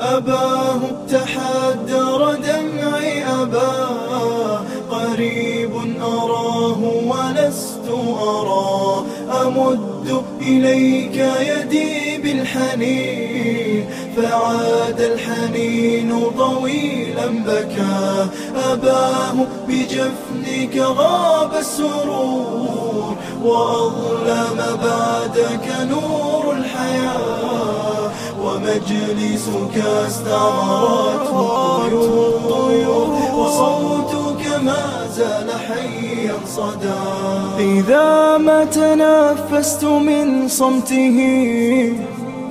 أباه تحدر دمعي أباه. قريب أراه ولست أرى أمد إليك يدي بالحنين فعاد الحنين طويلا بكى. أباه بجفنك غاب السرور وأظلم بعدك نور الحياة. ومجلسك استعمرته الطيور وصوتك ما زال حيا صدى. إذا ما تنفست من صمته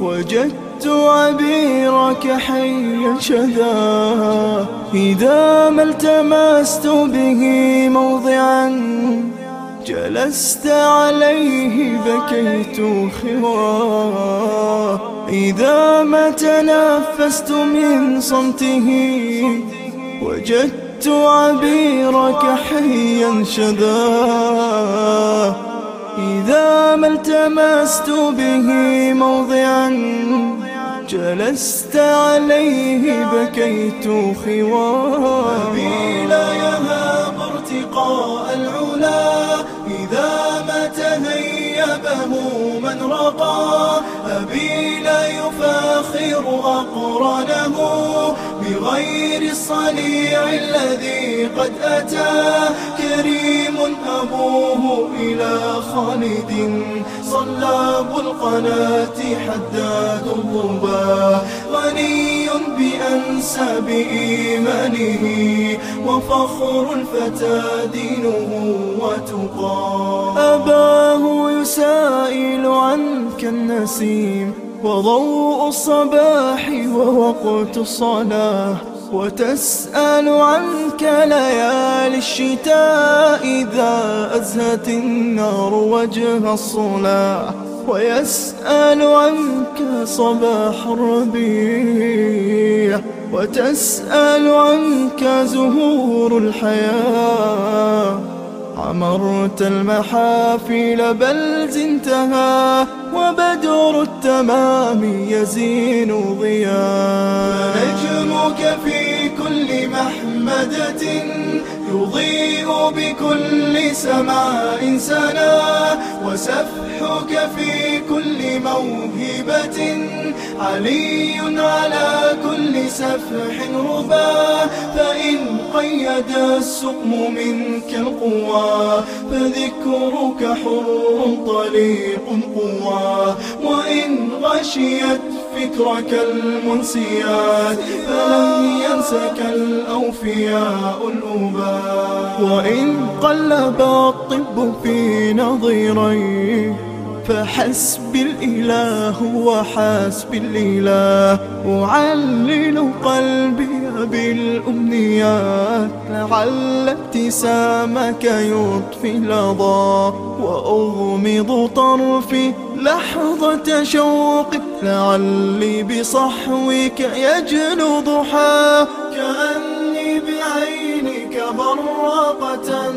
وجدت عبيرك حيا شذا. إذا ما التمست به موضعا جلست عليه بكيت خواه إذا ما تنفست من صمته وجدت عبيرك حيا شذا. إذا ما التمست به موضعا جلست عليه بكيت خواه لا يهاب ارتقاء العلا تهيبه من رقى أبي لا يفاخر أقرانه بغير الصنيع الذي قد أتى. كريم أبوه إلى خالد صلاب القناة حداد الضبا. غني بأنساب إيمانه وفخر الفتى دينه وتقى. يسائل عنك النسيم وضوء الصباح ووقت الصلاة. وتسأل عنك ليالي الشتاء إذا أزهت النار وجه الصلاح ويسأل عنك صباح الربيع. وتسأل عنك زهور الحياة. عمرت المحافل بل زنتها وبدر التمام يزين ضياء. فنجمك في كل محمدة يضيء بكل سماء سنا وسفحك في كل موهبة علي على كل سفح ربا. قيد السقم منك القوى فذكرك حر طليق قوى وإن غشيت فكرك المنسيات فلن ينسك الأوفياء الأباء وإن قلب الطب في نظيريه فحسب الإله وحسب الإله أعلل قلبي بالأمنيات لعل ابتسامك يطفي لظى وأغمض طرفي لحظة شوق لعلي بصحوك يجلو ضحى كأني بعينك براقة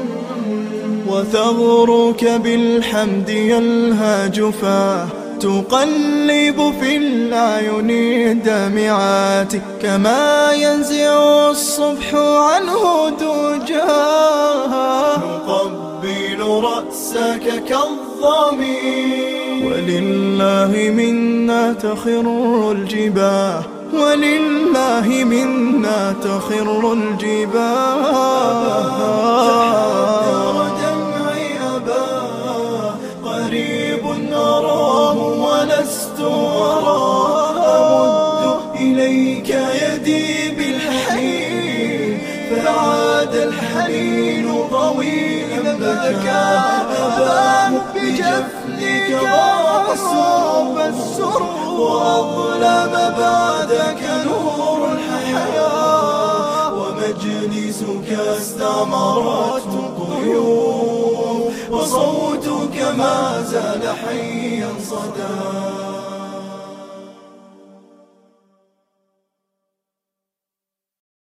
وثغرك بالحمد يلهج فاه تقلب في الأعين الدامعات كما ينزع الصبح عنه دجاها نقبل رأسك كالضمير. ولله منا تخر الجباه. ولله منا تخر الجباه. الحنين طويلا بكى أباه بجفنك غاب السرور وأظلم بعدك نور الحياة ومجلسك استعمرته الطيور وصوتك ما زال حيا صدى.